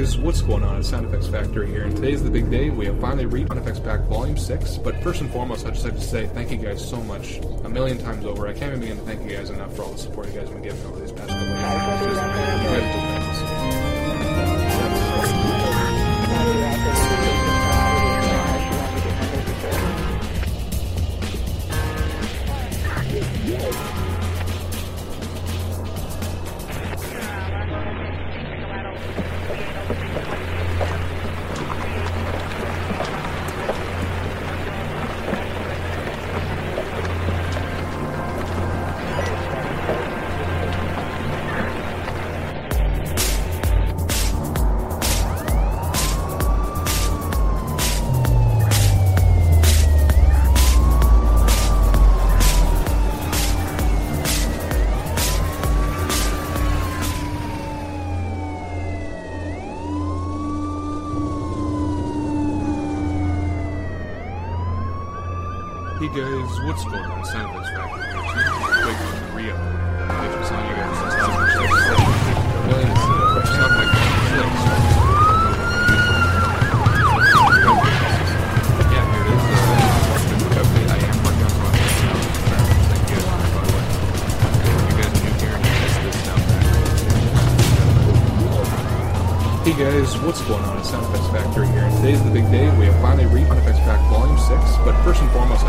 Guys, what's going on? at Sound Effects Factory here, and today's the big day. We have finally reached Sound Effects Pack Volume 6, but first and foremost, I'd just like to say thank you guys so much, a million times over. I can't even begin to thank you guys enough for all the support you guys have been giving over these past couple of years. Soundtrack. Uh, hey guys, what's going on? It's Sound Effects Factory here, and today's the big day. We have finally reached Sound Effects Pack Volume 6, but first and foremost,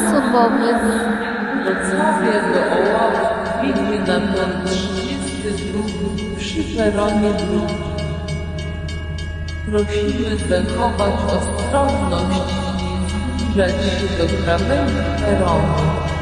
Pociąg osobowy Wrocławia do Oławy biegnie na tor 32 przy peronie drugi. Prosimy zachować ostrożność i zbliżać się do krawędzi peronu.